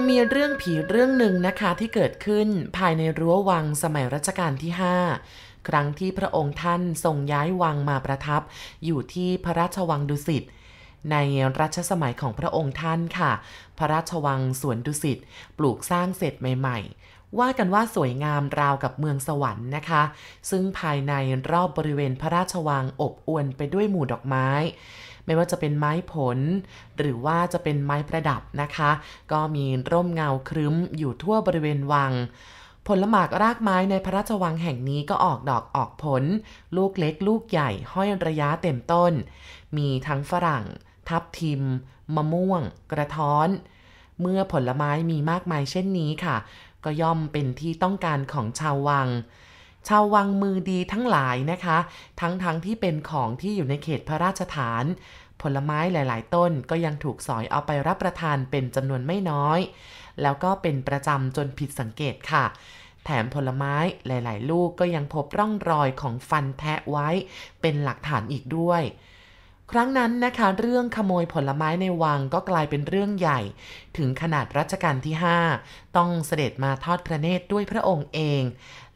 ยังมีเรื่องผีเรื่องหนึ่งนะคะที่เกิดขึ้นภายในรั้ววังสมัยรัชกาลที่ 5 ครั้งที่พระองค์ท่านทรงย้ายวังมาประทับ อยู่ที่พระราชวังดุสิตในรัชสมัยของพระองค์ท่านค่ะ พระราชวังสวนดุสิตปลูกสร้างเสร็จใหม่ ๆ ว่ากันว่าสวยงามราวกับเมืองสวรรค์นะคะ ซึ่งภายในรอบบริเวณพระราชวังอบอวลไปด้วยหมู่ดอกไม้ ไม่ว่าจะเป็นไม้ผล หรือว่าจะเป็นไม้ประดับนะคะ ก็มีร่มเงาครึ้มอยู่ทั่วบริเวณวัง ผลหมากรากไม้ในพระราชวังแห่งนี้ก็ออกดอกออกผล ลูกเล็กลูกใหญ่ห้อยระยะเต็มต้น มีทั้งฝรั่ง ทับทิม มะม่วง กระท้อน เมื่อผลไม้มีมากมายเช่นนี้ค่ะ ก็ย่อมเป็นที่ต้องการของชาววัง ชาววังมือดีทั้งหลายนะคะ ทั้งๆทที่เป็นของที่อยู่ในเขตพระราชฐาน ผลไม้หลาย ๆ ต้นก็ยังถูกสอยเอาไปรับประทานเป็นจำนวนไม่น้อย แล้วก็เป็นประจำจนผิดสังเกตค่ะ แถมผลไม้หลาย ๆ ลูกก็ยังพบร่องรอยของฟันแทะไว้ เป็นหลักฐานอีกด้วย ครั้งนั้นนะคะเรื่องขโมยผลไม้ในวังก็กลายเป็นเรื่องใหญ่ ถึงขนาดรัชกาลที่ 5 ต้องเสด็จมาทอดพระเนตรด้วยพระองค์เอง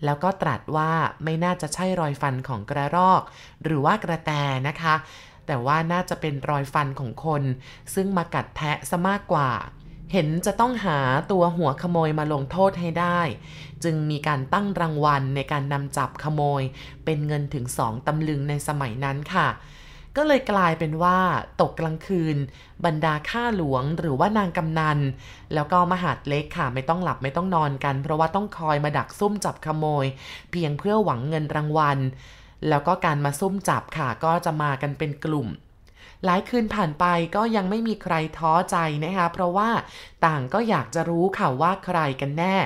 แล้วก็ตรัสว่าไม่น่าจะใช่รอยฟันของกระรอก หรือว่ากระแตนะคะ แต่ว่าน่าจะเป็นรอยฟันของคน ซึ่งมากัดแทะซะมากกว่าเห็นจะต้องหาตัวหัวขโมยมาลงโทษให้ได้ จึงมีการตั้งรางวัลในการนำจับขโมย เป็นเงินถึงสองตำลึงในสมัยนั้นค่ะ ก็เลยกลายเป็นว่าตกกลางคืน บรรดาข้าหลวงหรือว่านางกำนัน แล้วก็มหาดเล็กค่ะไม่ต้องหลับไม่ต้องนอนกัน เพราะว่าต้องคอยมาดักซุ่มจับขโมย เพียงเพื่อหวังเงินรางวัล แล้วก็การมาซุ่มจับค่ะก็จะมากันเป็นกลุ่มหลายคืนผ่านไปก็ยังไม่มีใครท้อใจนะคะ เพราะว่าต่างก็อยากจะรู้ค่ะว่าใครกันแน่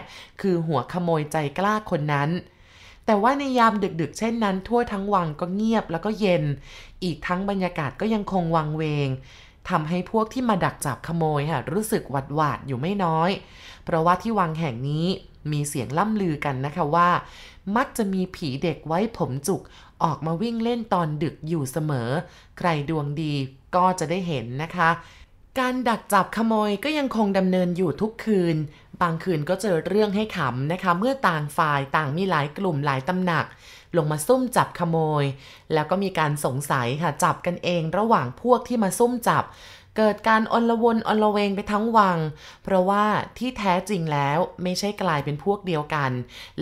คือหัวขโมยใจกล้าคนนั้น แต่ว่าในยามดึกๆ เช่นนั้น ทั่วทั้งวังก็เงียบแล้วก็เย็น อีกทั้งบรรยากาศก็ยังคงวังเวงทำให้พวกที่มาดักจับขโมยค่ะรู้สึกหวาดหวาดอยู่ไม่น้อย เพราะว่าที่วังแห่งนี้มีเสียงล่ำลือกันนะคะว่า มักจะมีผีเด็กไว้ผมจุกออกมาวิ่งเล่นตอนดึกอยู่เสมอ ใครดวงดีก็จะได้เห็นนะคะ การดักจับขโมยก็ยังคงดำเนินอยู่ทุกคืน บางคืนก็เจอเรื่องให้ขำนะคะ เมื่อต่างฝ่ายต่างมีหลายกลุ่มหลายตำหนัก ลงมาซุ่มจับขโมย แล้วก็มีการสงสัยค่ะจับกันเองระหว่างพวกที่มาซุ่มจับ เกิดการอนละวนอนละเวงไปทั้งวัง เพราะว่าที่แท้จริงแล้วไม่ใช่กลายเป็นพวกเดียวกัน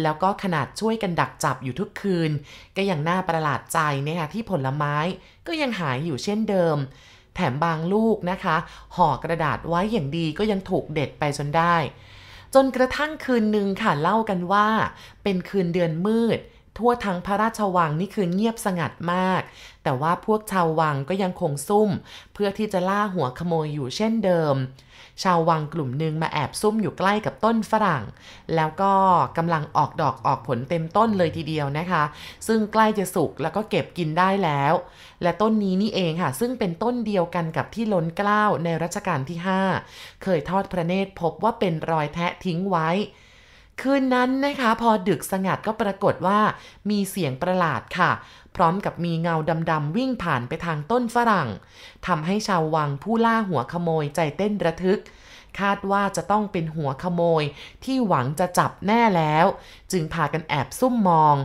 แล้วก็ขนาดช่วยกันดักจับอยู่ทุกคืน ก็ยังน่าประหลาดใจนะคะที่ผลไม้ก็ยังหายอยู่เช่นเดิมแถมบางลูกนะคะ ห่อกระดาษไว้อย่างดีก็ยังถูกเด็ดไปจนได้ จนกระทั่งคืนหนึ่งค่ะเล่ากันว่า เป็นคืนเดือนมืด ทั่วทั้งพระราชวังนี่คือเงียบสงัดมาก แต่ว่าพวกชาววังก็ยังคงซุ่ม เพื่อที่จะล่าหัวขโมยอยู่เช่นเดิม ชาววังกลุ่มหนึ่งมาแอบซุ่มอยู่ใกล้กับต้นฝรั่ง แล้วก็กำลังออกดอกออกผลเต็มต้นเลยทีเดียวนะคะ ซึ่งใกล้จะสุกแล้วก็เก็บกินได้แล้ว และต้นนี้นี่เองค่ะ ซึ่งเป็นต้นเดียวกันกับที่ล้นเกล้าในรัชกาลที่ 5 เคยทอดพระเนตรพบว่าเป็นรอยแทะทิ้งไว้ คืนนั้นนะคะ พอดึกสงัดก็ปรากฏว่ามีเสียงประหลาดค่ะ พร้อมกับมีเงาดำๆวิ่งผ่านไปทางต้นฝรั่งทำให้ชาววังผู้ล่าหัวขโมยใจเต้นระทึก คาดว่าจะต้องเป็นหัวขโมยที่หวังจะจับแน่แล้ว จึงพากันแอบซุ่มมอง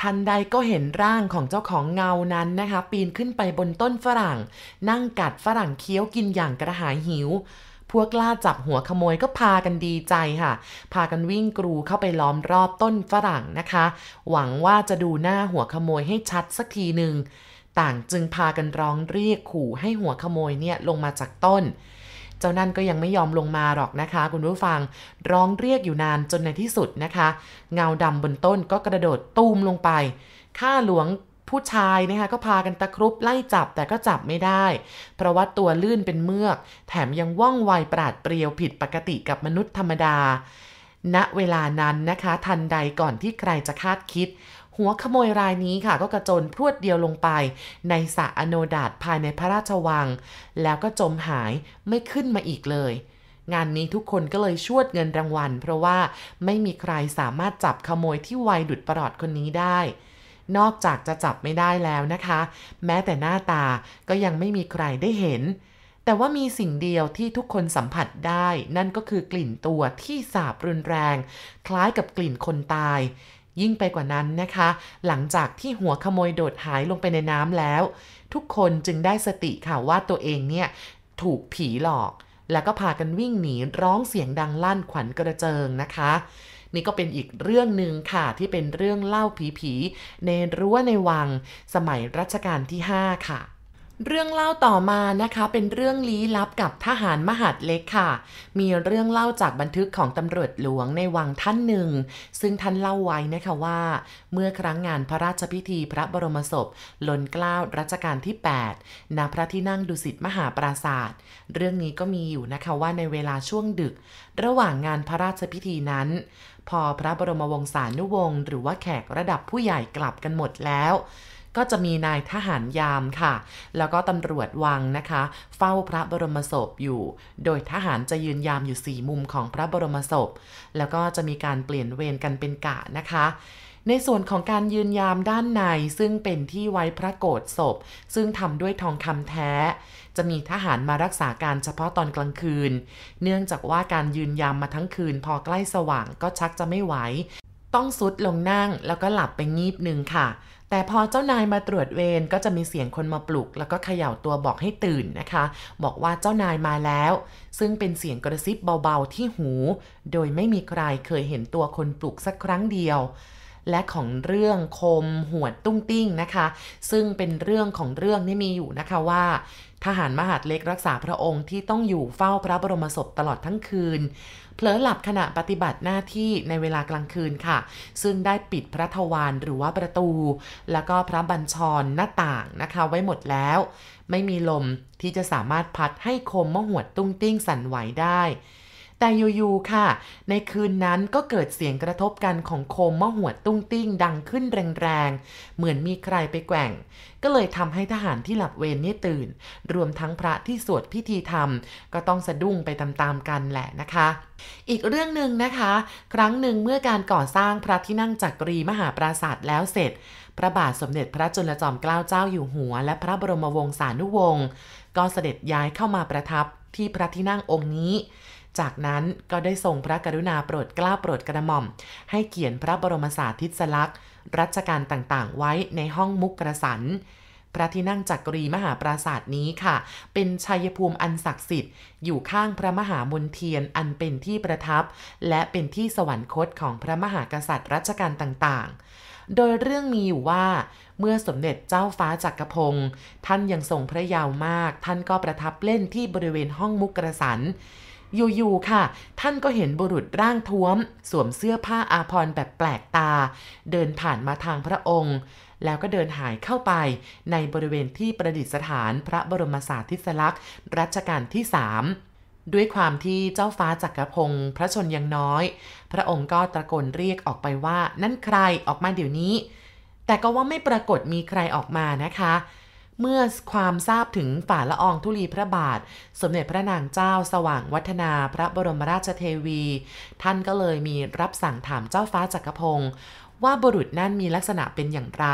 ทันใดก็เห็นร่างของเจ้าของเงานั้นนะคะ ปีนขึ้นไปบนต้นฝรั่ง นั่งกัดฝรั่งเคี้ยวกินอย่างกระหายหิว กล่าจับหัวขโมยก็พากันดีใจค่ะ พากันวิ่งกรูเข้าไปล้อมรอบต้นฝรั่งนะคะ หวังว่าจะดูหน้าหัวขโมยให้ชัดสักทีหนึ่ง ต่างจึงพากันร้องเรียกขู่ให้หัวขโมยเนี่ยลงมาจากต้น เจ้านั่นก็ยังไม่ยอมลงมาหรอกนะคะ คุณผู้ฟัง ร้องเรียกอยู่นานจนในที่สุดนะคะ เงาดำบนต้นก็กระโดดตูมลงไปข้าหลวง ผู้ชายนะคะก็พากันตะครุบไล่จับแต่ก็จับไม่ได้ เพราะว่าตัวลื่นเป็นเมือก แถมยังว่องไวปราดเปรียวผิดปกติกับมนุษย์ธรรมดา ณเวลานั้นนะคะ ทันใดก่อนที่ใครจะคาดคิด หัวขโมยรายนี้ค่ะ ก็กระโจนพรวดเดียวลงไป ในสระอโนดาตภายในพระราชวัง แล้วก็จมหายไม่ขึ้นมาอีกเลยงานนี้ทุกคนก็เลยชวดเงินรางวัล เพราะว่าไม่มีใครสามารถจับขโมยที่ไวดุดประหลอดคนนี้ได้ นอกจากจะจับไม่ได้แล้วนะคะ แม้แต่หน้าตาก็ยังไม่มีใครได้เห็น แต่ว่ามีสิ่งเดียวที่ทุกคนสัมผัสได้ นั่นก็คือกลิ่นตัวที่สาบรุนแรง คล้ายกับกลิ่นคนตาย ยิ่งไปกว่านั้นนะคะ หลังจากที่หัวขโมยโดดหายลงไปในน้ำแล้ว ทุกคนจึงได้สติค่ะว่าตัวเองเนี่ยถูกผีหลอก แล้วก็พากันวิ่งหนีร้องเสียงดังลั่นขวัญกระเจิงนะคะ นี่ก็เป็นอีกเรื่องหนึ่งค่ะที่เป็นเรื่องเล่าผีๆในรั้วในวัง สมัยรัชกาลที่ 5 ค่ะเรื่องเล่าต่อมานะคะเป็นเรื่องลี้ลับกับทหารมหาดเล็กค่ะ มีเรื่องเล่าจากบันทึกของตำรวจหลวงในวังท่านหนึ่ง ซึ่งท่านเล่าไว้นะคะว่า เมื่อครั้งงานพระราชพิธีพระบรมศพล้นเกล้ารัชกาลที่ 8ณพระที่นั่งดุสิตมหาปราศาสตร์เรื่องนี้ก็มีอยู่นะคะว่าในเวลาช่วงดึก ระหว่างงานพระราชพิธีนั้น พอพระบรมวงศานุวงศ์หรือว่าแขกระดับผู้ใหญ่กลับกันหมดแล้ว ก็จะมีนายทหารยามค่ะ แล้วก็ตำรวจวังนะคะ เฝ้าพระบรมศพอยู่ โดยทหารจะยืนยามอยู่สี่มุมของพระบรมศพ แล้วก็จะมีการเปลี่ยนเวรกันเป็นกะนะคะในส่วนของการยืนยามด้านในซึ่งเป็นที่ไว้พระโกรธศพ ซึ่งทำด้วยทองคำแท้ จะมีทหารมารักษาการเฉพาะตอนกลางคืน เนื่องจากว่าการยืนยามมาทั้งคืน พอใกล้สว่างก็ชักจะไม่ไหว ต้องซุดลงนั่งแล้วก็หลับไปงีบหนึ่งค่ะ แต่พอเจ้านายมาตรวจเวรก็จะมีเสียงคนมาปลุก แล้วก็เขย่าตัวบอกให้ตื่นนะคะ บอกว่าเจ้านายมาแล้ว ซึ่งเป็นเสียงกระซิบเบาๆที่หู โดยไม่มีใครเคยเห็นตัวคนปลุกสักครั้งเดียว และของเรื่องคมหวดตุ้งติ้งนะคะ ซึ่งเป็นเรื่องของเรื่องนี่มีอยู่นะคะว่า ทหารมหาดเล็กรักษาพระองค์ที่ต้องอยู่เฝ้าพระบรมศพตลอดทั้งคืนเผลอหลับขณะปฏิบัติหน้าที่ในเวลากลางคืนค่ะ ซึ่งได้ปิดพระทวารหรือว่าประตู แล้วก็พระบัญชรหน้าต่างนะคะไว้หมดแล้ว ไม่มีลมที่จะสามารถพัดให้โคมมะหวดตุ้งติ้งสั่นไหวได้ แต่อยู่ๆค่ะ ในคืนนั้นก็เกิดเสียงกระทบกันของโคมมะหวดตุ้งติ้งดังขึ้นแรงๆ เหมือนมีใครไปแกว่ง ก็เลยทำให้ทหารที่หลับเวรนี่ตื่น รวมทั้งพระที่สวดพิธีธรรม ก็ต้องสะดุ้งไปตามๆกันแหละนะคะ อีกเรื่องหนึ่งนะคะ ครั้งหนึ่งเมื่อการก่อสร้างพระที่นั่งจักรีมหาปราศาสตร์แล้วเสร็จ พระบาทสมเด็จพระจุลจอมเกล้าเจ้าอยู่หัว และพระบรมวงศานุวงศ์ก็เสด็จย้ายเข้ามาประทับที่พระที่นั่งองค์นี้ จากนั้นก็ได้ทรงพระกรุณาโปรดเกล้าโปรดกระหม่อม ให้เขียนพระบรมสาธิสลักษณ์รัชกาลต่างๆ ไว้ในห้องมุกกระสันพระที่นั่งจักรีมหาปราศาสตร์นี้ค่ะ เป็นชัยภูมิอันศักดิ์สิทธิ์ อยู่ข้างพระมหามนเทียนอันเป็นที่ประทับ และเป็นที่สวรรคตของพระมหากษัตริย์รัชกาลต่างๆ โดยเรื่องมีอยู่ว่าเมื่อสมเด็จเจ้าฟ้าจักรพงศ์ท่านยังทรงพระยาวมาก ท่านก็ประทับเล่นที่บริเวณห้องมุกกระสันอยู่ๆค่ะ ท่านก็เห็นบุรุษร่างท้วม สวมเสื้อผ้าอาภรณ์แบบแปลกตา เดินผ่านมาทางพระองค์ แล้วก็เดินหายเข้าไปในบริเวณที่ประดิษฐานพระบรมสารีริสลักษณ์รัชกาลที่สามด้วยความที่เจ้าฟ้าจักรพงศ์พระชนยังน้อย พระองค์ก็ตะโกนเรียกออกไปว่านั่นใครออกมาเดี๋ยวนี้ แต่ก็ว่าไม่ปรากฏมีใครออกมานะคะ เมื่อความทราบถึงฝ่าละอองธุลีพระบาท สมเด็จพระนางเจ้าสว่างวัฒนาพระบรมราชเทวี ท่านก็เลยมีรับสั่งถามเจ้าฟ้าจักรพงศ์ว่าบุรุษนั่นมีลักษณะเป็นอย่างไร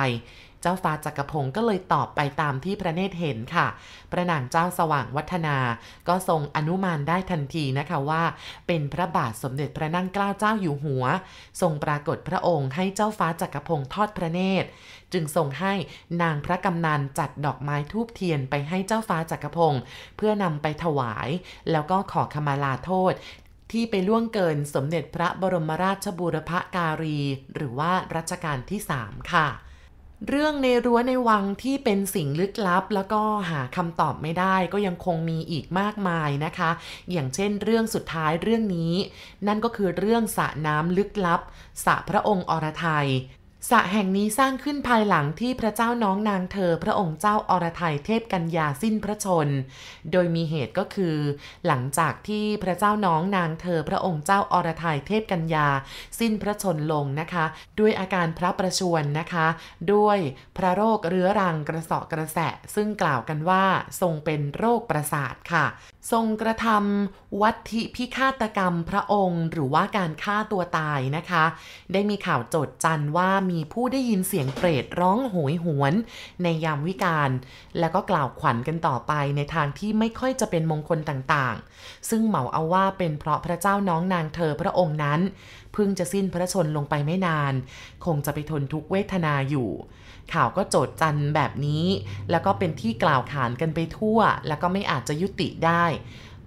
เจ้าฟ้าจักรพงศ์ก็เลยตอบไปตามที่พระเนตรเห็นค่ะ พระนางเจ้าสว่างวัฒนา ก็ทรงอนุมานได้ทันทีนะคะว่า เป็นพระบาทสมเด็จพระนั่งเกล้าเจ้าอยู่หัว ทรงปรากฏพระองค์ให้เจ้าฟ้าจักรพงศ์ทอดพระเนตร จึงทรงให้นางพระกำนันจัดดอกไม้ทูบเทียนไปให้เจ้าฟ้าจักรพงศ์เพื่อนำไปถวาย แล้วก็ขอขมาลาโทษที่ไปล่วงเกินสมเด็จพระบรมราชบูรพการี หรือว่ารัชกาลที่ 3 ค่ะ เรื่องในรั้วในวังที่เป็นสิ่งลึกลับ แล้วก็หาคำตอบไม่ได้ก็ยังคงมีอีกมากมายนะคะ อย่างเช่นเรื่องสุดท้ายเรื่องนี้ นั่นก็คือเรื่องสระน้ำลึกลับสระพระองค์อรไทย สระแห่งนี้สร้างขึ้นภายหลังที่พระเจ้าน้องนางเธอพระองค์เจ้าอรไทยเทพกัญญาสิ้นพระชน โดยมีเหตุก็คือ หลังจากที่พระเจ้าน้องนางเธอพระองค์เจ้าอรไทยเทพกัญญาสิ้นพระชนลงนะคะ ด้วยอาการพระประชวรนะคะ ด้วยพระโรคเรื้อรังกระสอบกระแสะ ซึ่งกล่าวกันว่าทรงเป็นโรคประสาทค่ะ ทรงกระทำ วัตถิพิฆาตกรรมพระองค์ หรือว่าการฆ่าตัวตายนะคะ ได้มีข่าวโจดจันว่ามีผู้ได้ยินเสียงเปรตร้องโหยหวน ในยามวิกาลแล้วก็กล่าวขวัญกันต่อไปในทางที่ไม่ค่อยจะเป็นมงคลต่างๆ ซึ่งเหมาเอาว่าเป็นเพราะพระเจ้าน้องนางเธอพระองค์นั้นเพิ่งจะสิ้นพระชนลงไปไม่นาน คงจะไปทนทุกเวทนาอยู่ ข่าวก็โจดจันแบบนี้ แล้วก็เป็นที่กล่าวขานกันไปทั่ว แล้วก็ไม่อาจจะยุติได้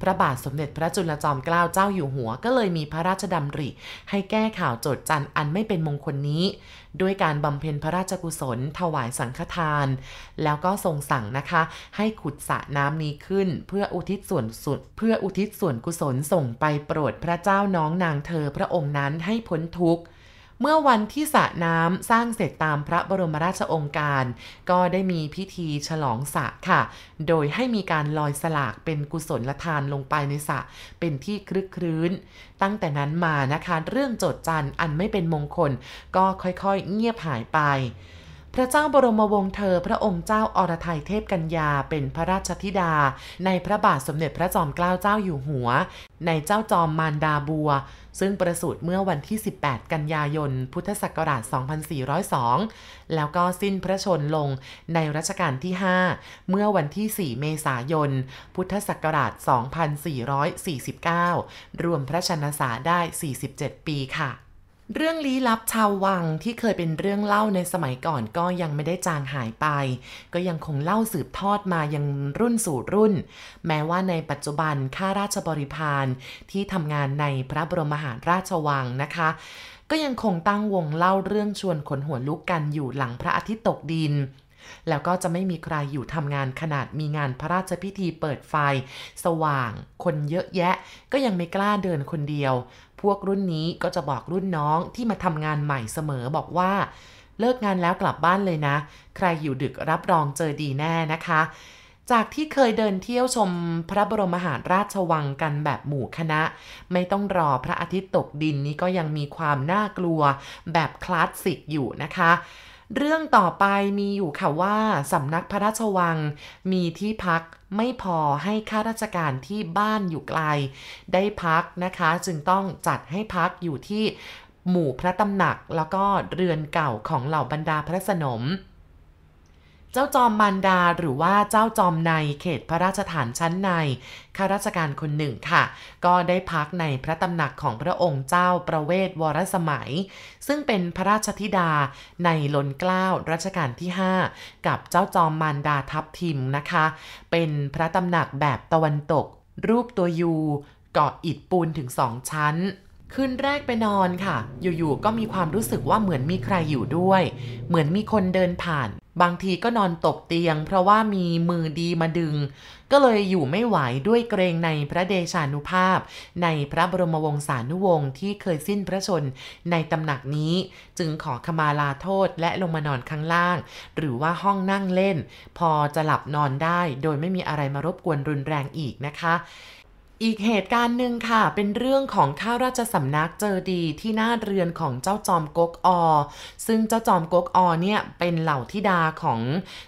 พระบาทสมเด็จพระจุลจอมเกล้าเจ้าอยู่หัวก็เลยมีพระราชดำริ ให้แก้ข่าวโจดจันอันไม่เป็นมงคลนี้ ด้วยการบำเพ็ญพระราชกุศล ถวายสังฆทาน แล้วก็ทรงสั่งนะคะ ให้ขุดสระน้ำนี้ขึ้น เพื่ออุทิศส่วนสุดเพื่ออุทิศส่วนกุศลส่งไปโปรดพระเจ้าน้องนางเธอพระองค์นั้นให้พ้นทุกข์ เมื่อวันที่สระน้ำสร้างเสร็จตามพระบรมราชองค์การ ก็ได้มีพิธีฉลองสระค่ะ โดยให้มีการลอยสลากเป็นกุศลทานลงไปในสระเป็นที่คลึกครื้น ตั้งแต่นั้นมานะคะเรื่องโจดจันอันไม่เป็นมงคล ก็ค่อยๆเงียบหายไป พระเจ้าบรมวงศ์เธอพระองค์เจ้าอรไทยเทพกัญญาเป็นพระราชธิดา ในพระบาทสมเด็จพระจอมเกล้าเจ้าอยู่หัว ในเจ้าจอมมารดาบัว ซึ่งประสูติเมื่อวันที่ 18 กันยายน พุทธศักราช 2402 แล้วก็สิ้นพระชนลงในรัชกาลที่ 5 เมื่อวันที่ 4 เมษายน พุทธศักราช 2449 รวมพระชนษาได้ 47 ปีค่ะ เรื่องลี้ลับชาววังที่เคยเป็นเรื่องเล่าในสมัยก่อนก็ยังไม่ได้จางหายไป ก็ยังคงเล่าสืบทอดมายังรุ่นสู่รุ่น แม้ว่าในปัจจุบันข้าราชบริพารที่ทำงานในพระบรมมหาราชวังนะคะ ก็ยังคงตั้งวงเล่าเรื่องชวนขนหัวลุกกันอยู่หลังพระอาทิตย์ตกดินแล้วก็จะไม่มีใครอยู่ทำงานขนาดมีงานพระราชพิธีเปิดไฟ สว่าง คนเยอะแยะ ก็ยังไม่กล้าเดินคนเดียว พวกรุ่นนี้ก็จะบอกรุ่นน้องที่มาทำงานใหม่เสมอบอกว่า เลิกงานแล้วกลับบ้านเลยนะ ใครอยู่ดึกรับรองเจอดีแน่นะคะ จากที่เคยเดินเที่ยวชมพระบรมมหาราชวังกันแบบหมู่คณะ ไม่ต้องรอพระอาทิตย์ตกดินนี้ก็ยังมีความน่ากลัวแบบคลาสสิกอยู่นะคะ เรื่องต่อไปมีอยู่ค่ะว่าสำนักพระราชวัง มีที่พักไม่พอให้ข้าราชการที่บ้านอยู่ไกล ได้พักนะคะ จึงต้องจัดให้พักอยู่ที่หมู่พระตำหนักแล้วก็เรือนเก่าของเหล่าบรรดาพระสนม เจ้าจอมมารดาหรือว่าเจ้าจอมในเขตพระราชฐานชั้นในข้าราชการคนหนึ่งค่ะ ก็ได้พักในพระตำหนักของพระองค์เจ้าประเวศวรสมัย ซึ่งเป็นพระราชธิดาในลนเกล้ารัชกาลที่ 5 กับเจ้าจอมมารดาทับทิมนะคะ เป็นพระตำหนักแบบตะวันตก รูปตัวยูเกาะอิฐปูนถึงสองชั้น คืนแรกไปนอนค่ะ อยู่ๆ ก็มีความรู้สึกว่าเหมือนมีใครอยู่ด้วย เหมือนมีคนเดินผ่าน บางทีก็นอนตกเตียง เพราะว่ามีมือดีมาดึง ก็เลยอยู่ไม่ไหวด้วยเกรงในพระเดชานุภาพ ในพระบรมวงศานุวงศ์ที่เคยสิ้นพระชนในตำหนักนี้ จึงขอขมาลาโทษและลงมานอนข้างล่าง หรือว่าห้องนั่งเล่น พอจะหลับนอนได้ โดยไม่มีอะไรมารบกวนรุนแรงอีกนะคะ อีกเหตุการณ์หนึ่งค่ะ เป็นเรื่องของข้าราชสำนักเจอดีที่หน้าเรือนของเจ้าจอมก๊กอ ซึ่งเจ้าจอมก๊กอเนี่ยเป็นเหล่าธิดาของ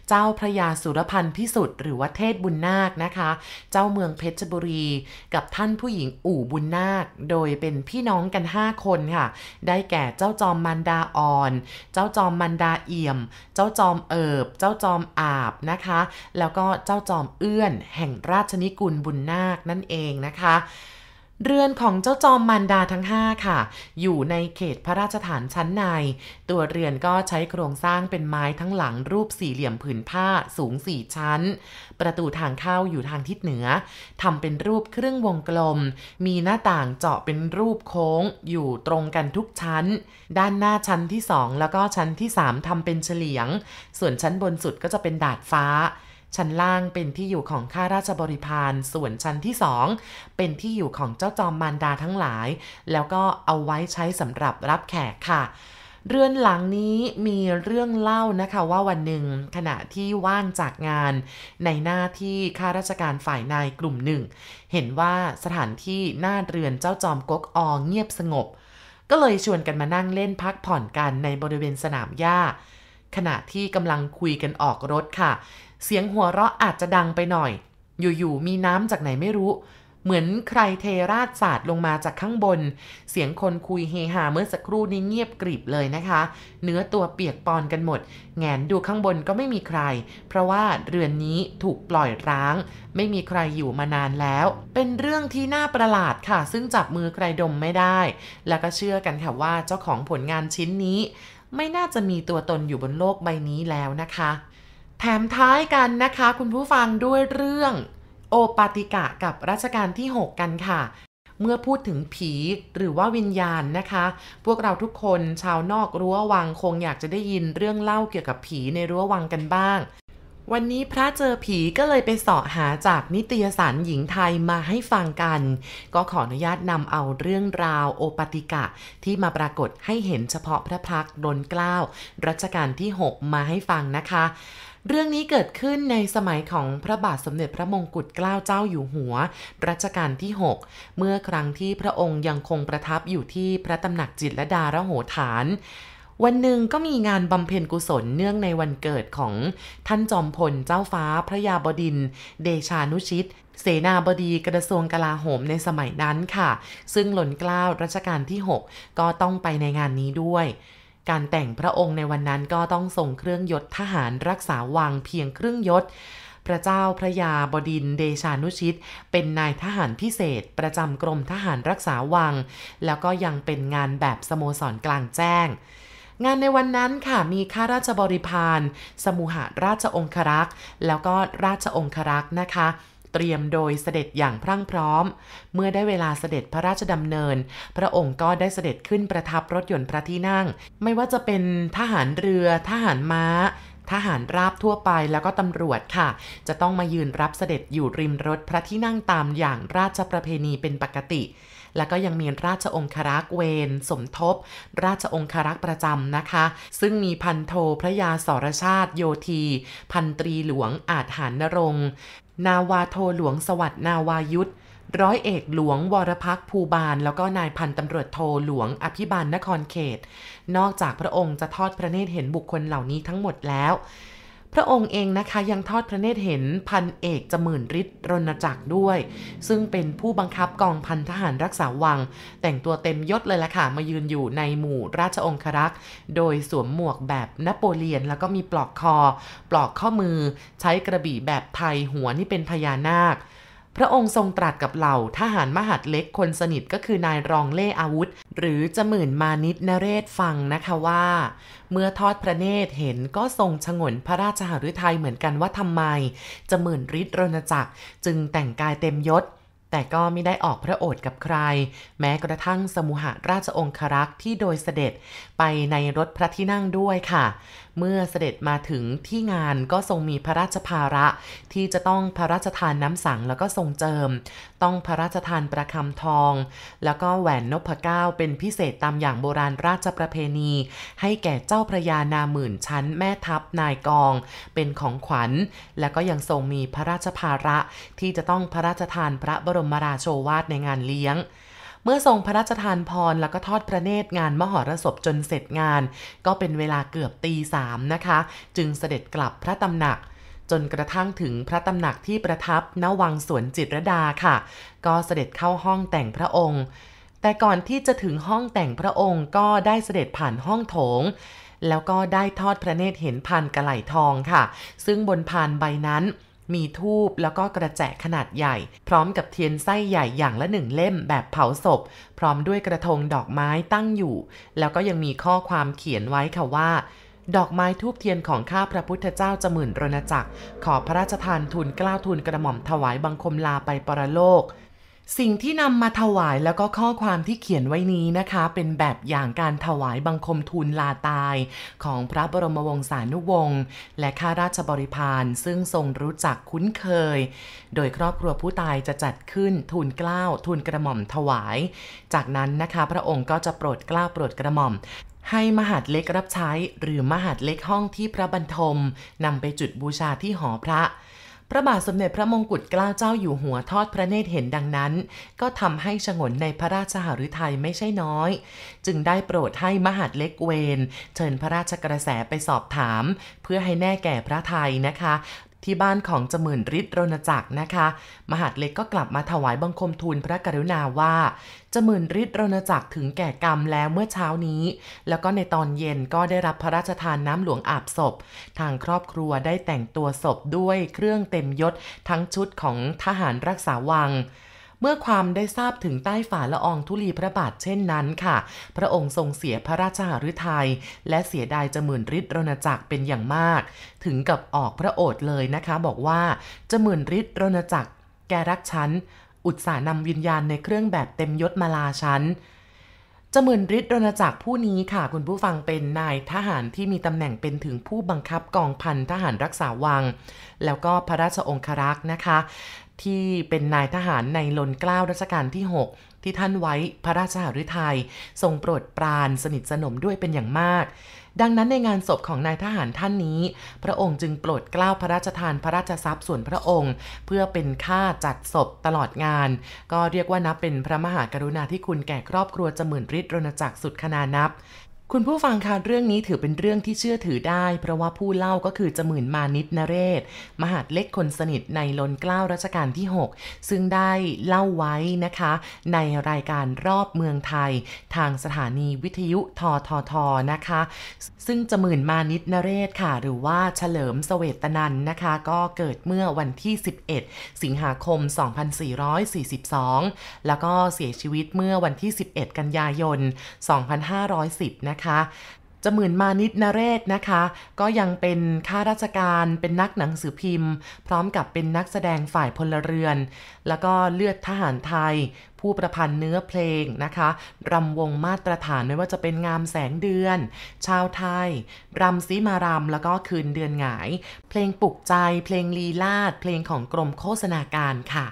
เจ้าพระยาสุรพันธ์พิสุทธิ์หรือว่าเทศบุญนาคนะคะ เจ้าเมืองเพชรบุรี กับท่านผู้หญิงอู่บุญนาค โดยเป็นพี่น้องกัน 5 คนค่ะ ได้แก่เจ้าจอมมันดาอ่อน เจ้าจอมมันดาเอี่ยม เจ้าจอมเอิบ เจ้าจอมอาบนะคะ แล้วก็เจ้าจอมเอื้อน แห่งราชนิกุลบุญนาคนั่นเองนะคะ เรือนของเจ้าจอมมันดาทั้ง 5 ค่ะ อยู่ในเขตพระราชฐานชั้นใน ตัวเรือนก็ใช้โครงสร้างเป็นไม้ทั้งหลังรูปสี่เหลี่ยมผืนผ้าสูงสี่ชั้น ประตูทางเข้าอยู่ทางทิศเหนือทำเป็นรูปครึ่งวงกลม มีหน้าต่างเจาะเป็นรูปโค้ง อยู่ตรงกันทุกชั้น ด้านหน้าชั้นที่2แล้วก็ชั้นที่3ทำเป็นเฉลียง ส่วนชั้นบนสุดก็จะเป็นดาดฟ้า ชั้นล่างเป็นที่อยู่ของข้าราชบริพาร ส่วนชั้นที่สองเป็นที่อยู่ของเจ้าจอมมารดาทั้งหลาย แล้วก็เอาไว้ใช้สำหรับรับแขกค่ะเรือนหลังนี้มีเรื่องเล่านะคะว่าวันหนึ่งขณะที่ว่างจากงาน ในหน้าที่ข้าราชการฝ่ายนายกลุ่มหนึ่ง เห็นว่าสถานที่หน้าเรือนเจ้าจอมก๊กอองเงียบสงบ ก็เลยชวนกันมานั่งเล่นพักผ่อนกันในบริเวณสนามหญ้า ขณะที่กำลังคุยกันออกรถค่ะ เสียงหัวเราะอาจจะดังไปหน่อย อยู่ๆมีน้ำจากไหนไม่รู้ เหมือนใครเทราดสาดลงมาจากข้างบน เสียงคนคุยเฮฮาเมื่อสักครู่นี้เงียบกริบเลยนะคะ เนื้อตัวเปียกปอนกันหมด แงนดูข้างบนก็ไม่มีใคร เพราะว่าเรือนนี้ถูกปล่อยร้าง ไม่มีใครอยู่มานานแล้ว เป็นเรื่องที่น่าประหลาดค่ะ ซึ่งจับมือใครดมไม่ได้ แล้วก็เชื่อกันค่ะว่าเจ้าของผลงานชิ้นนี้ ไม่น่าจะมีตัวตนอยู่บนโลกใบนี้แล้วนะคะ แถมท้ายกันนะคะ คุณผู้ฟังด้วยเรื่องโอปาติกะกับรัชกาลที่ 6 กันค่ะ เมื่อพูดถึงผีหรือว่าวิญญาณนะคะ พวกเราทุกคนชาวนอกรั้ววังคงอยากจะได้ยินเรื่องเล่าเกี่ยวกับผีในรั้ววังกันบ้าง วันนี้พระเจอผีก็เลยไปเสาะหาจากนิตยสารหญิงไทยมาให้ฟังกัน ก็ขออนุญาตนำเอาเรื่องราวโอปติกะ ที่มาปรากฏให้เห็นเฉพาะพระพักดนเกล้ารัชกาลที่ 6 มาให้ฟังนะคะเรื่องนี้เกิดขึ้นในสมัยของพระบาทสมเด็จพระมงกุฎเกล้าเจ้าอยู่หัว รัชกาลที่ 6 เมื่อครั้งที่พระองค์ยังคงประทับอยู่ที่พระตำหนักจิตรดาระโหฐาน วันหนึ่งก็มีงานบำเพ็ญกุศลเนื่องในวันเกิดของท่านจอมพลเจ้าฟ้าพระยาบดิน เดชานุชิต เสนาบดีกระทรวงกลาโหมในสมัยนั้นค่ะ ซึ่งหล่นกล้าวรัชกาลที่ 6 ก็ต้องไปในงานนี้ด้วยการแต่งพระองค์ในวันนั้นก็ต้องส่งเครื่องยศทหารรักษาวังเพียงเครื่องยศ พระเจ้าพระยาบดินเดชานุชิต เป็นนายทหารพิเศษ ประจำกรมทหารรักษาวัง แล้วก็ยังเป็นงานแบบสโมสรกลางแจ้ง งานในวันนั้นค่ะมีข้าราชบริพารสมุหราชองครักษ์ แล้วก็ราชองครักษ์นะคะเตรียมโดยเสด็จอย่างพรั่งพร้อม เมื่อได้เวลาเสด็จพระราชดำเนิน พระองค์ก็ได้เสด็จขึ้นประทับรถยนต์พระที่นั่ง ไม่ว่าจะเป็นทหารเรือ ทหารม้า ทหารราบทั่วไปแล้วก็ตำรวจค่ะ จะต้องมายืนรับเสด็จอยู่ริมรถพระที่นั่งตามอย่างราชประเพณีเป็นปกติ แล้วก็ยังมีราชองครักษ์เวนสมทบ ราชองครักษ์ประจำนะคะ ซึ่งมีพันโทพระยาสรชาติโยธี พันตรีหลวงอาจหารนรงนาวาโทหลวงสวัสดนาวายุทธร้อยเอกหลวงวรพักภูบาล แล้วก็นายพันตำรวจโทหลวงอภิบาลนครเขต นอกจากพระองค์จะทอดพระเนตรเห็นบุคคลเหล่านี้ทั้งหมดแล้ว พระองค์เองนะคะยังทอดพระเนตรเห็นพันเอกจมื่นฤทธิ์รณจักรด้วย ซึ่งเป็นผู้บังคับกองพันทหารรักษาวัง แต่งตัวเต็มยศเลยละค่ะ มายืนอยู่ในหมู่ราชองครักษ์โดยสวมหมวกแบบนโปเลียน แล้วก็มีปลอกคอ ปลอกข้อมือ ใช้กระบี่แบบไทยหัวนี่เป็นพญานาค พระองค์ทรงตรัสกับเหล่าทหารมหาดเล็กคนสนิทก็คือนายรองเล่อาวุธ หรือจมื่นมานิตนเรศฟังนะคะว่า เมื่อทอดพระเนตรเห็นก็ทรงชงนพระราชหฤทัยเหมือนกันว่าทำไมจมื่นฤทธิ์รณจักรจึงแต่งกายเต็มยศแต่ก็ไม่ได้ออกพระโอษฐ์กับใคร แม้กระทั่งสมุหราชองครักษ์ที่โดยเสด็จไปในรถพระที่นั่งด้วยค่ะ เมื่อเสด็จมาถึงที่งานก็ทรงมีพระราชภาระ ที่จะต้องพระราชทานน้ำสังแล้วก็ทรงเจิม ต้องพระราชทานประคำทอง แล้วก็แหวนนพเก้าเป็นพิเศษตามอย่างโบราณราชประเพณี ให้แก่เจ้าพระยานาหมื่นชั้นแม่ทัพนายกอง เป็นของขวัญ แล้วก็ยังทรงมีพระราชภาระที่จะต้องพระราชทานพระบรมราโชวาทในงานเลี้ยง เมื่อทรงพระราชทานพรแล้วก็ทอดพระเนตรงานมหรสพจนเสร็จงาน ก็เป็นเวลาเกือบตีสามนะคะ จึงเสด็จกลับพระตำหนักจนกระทั่งถึงพระตำหนักที่ประทับณวังสวนจิตรดาค่ะ ก็เสด็จเข้าห้องแต่งพระองค์ แต่ก่อนที่จะถึงห้องแต่งพระองค์ก็ได้เสด็จผ่านห้องโถง แล้วก็ได้ทอดพระเนตรเห็นพานกระไหลทองค่ะ ซึ่งบนพานใบนั้น มีทูบแล้วก็กระแจขนาดใหญ่ พร้อมกับเทียนไส้ใหญ่อย่างละหนึ่งเล่มแบบเผาศพ พร้อมด้วยกระทงดอกไม้ตั้งอยู่ แล้วก็ยังมีข้อความเขียนไว้ค่ะว่า ดอกไม้ทูบเทียนของข้าพระพุทธเจ้าจมื่นรณจักร ขอพระราชทานทุนกล้าวทุนกระหม่อมถวายบังคมลาไปปรโลก สิ่งที่นำมาถวายแล้วก็ข้อความที่เขียนไว้นี้นะคะ เป็นแบบอย่างการถวายบังคมทูลลาตาย ของพระบรมวงศานุวงศ์และข้าราชบริพารซึ่งทรงรู้จักคุ้นเคย โดยครอบครัวผู้ตายจะจัดขึ้นทูลเกล้าทูลกระหม่อมถวาย จากนั้นนะคะพระองค์ก็จะโปรดเกล้าโปรดกระหม่อมให้มหาดเล็กรับใช้หรือมหาดเล็กห้องที่พระบรรทมนำไปจุดบูชาที่หอพระ พระบาทสมเด็จพระมงกุฎเกล้าเจ้าอยู่หัวทอดพระเนตรเห็นดังนั้น ก็ทำให้ฉงนในพระราชหฤทัยไม่ใช่น้อย จึงได้โปรดให้มหาดเล็กเวน เชิญพระราชกระแสไปสอบถาม เพื่อให้แน่แก่พระไทยนะคะ ที่บ้านของจมื่นฤทธิ์รณจักรนะคะ มหาดเล็กก็กลับมาถวายบังคมทูลพระกรุณาว่าจมื่นฤทธิ์รณจักรถึงแก่กรรมแล้วเมื่อเช้านี้ แล้วก็ในตอนเย็นก็ได้รับพระราชทานน้ำหลวงอาบศพ ทางครอบครัวได้แต่งตัวศพด้วยเครื่องเต็มยศทั้งชุดของทหารรักษาวัง เมื่อความได้ทราบถึงใต้ฝ่าละอองธุลีพระบาทเช่นนั้นค่ะ พระองค์ทรงเสียพระราชหฤทัยและเสียดายจมื่นฤทธิ์รณจักรเป็นอย่างมาก ถึงกับออกพระโอษฐ์เลยนะคะ บอกว่าจมื่นฤทธิ์รณจักรแกรักฉันอุตส่าห์นำวิญญาณในเครื่องแบบเต็มยศมาลาฉันจมื่นฤทธิ์รณจักรผู้นี้ค่ะ คุณผู้ฟังเป็นนายทหารที่มีตำแหน่งเป็นถึงผู้บังคับกองพันทหารรักษาวัง แล้วก็พระราชองครักษ์นะคะ ที่เป็นนายทหารในลนเกล้ารัชกาลที่ 6 ที่ท่านไว้พระราชหฤทัยทรงโปรดปรานสนิทสนมด้วยเป็นอย่างมาก ดังนั้นในงานศพของนายทหารท่านนี้ พระองค์จึงโปรดเกล้าพระราชทานพระราชทรัพย์ส่วนพระองค์ เพื่อเป็นค่าจัดศพตลอดงาน ก็เรียกว่านับเป็นพระมหากรุณาธิคุณแก่ครอบครัวจมื่นฤทธิ์รณจักรสุดขนานับ คุณผู้ฟังคะเรื่องนี้ถือเป็นเรื่องที่เชื่อถือได้ เพราะว่าผู้เล่าก็คือจมื่นมานิตนเรศ มหาดเล็กคนสนิทในลนเกล้ารัชกาลที่ 6 ซึ่งได้เล่าไว้นะคะ ในรายการรอบเมืองไทย ทางสถานีวิทยุทททนะคะ ซึ่งจมื่นมานิตนเรศค่ะ หรือว่าเฉลิมสเวตนันนะคะ ก็เกิดเมื่อวันที่ 11 สิงหาคม 2442 แล้วก็เสียชีวิตเมื่อวันที่ 11 กันยายน 2510นะนะคะจมื่นมานิดนเรศนะคะ ก็ยังเป็นข้าราชการเป็นนักหนังสือพิมพ์ พร้อมกับเป็นนักแสดงฝ่ายพลเรือน แล้วก็เลือดทหารไทย ผู้ประพันธ์เนื้อเพลงนะคะรำวงมาตรฐานไม่ว่าจะเป็นงามแสงเดือน ชาวไทยรำซีมารำแล้วก็คืนเดือนหงาย เพลงปลุกใจ เพลงลีลาด เพลงของกรมโฆษณาการค่ะ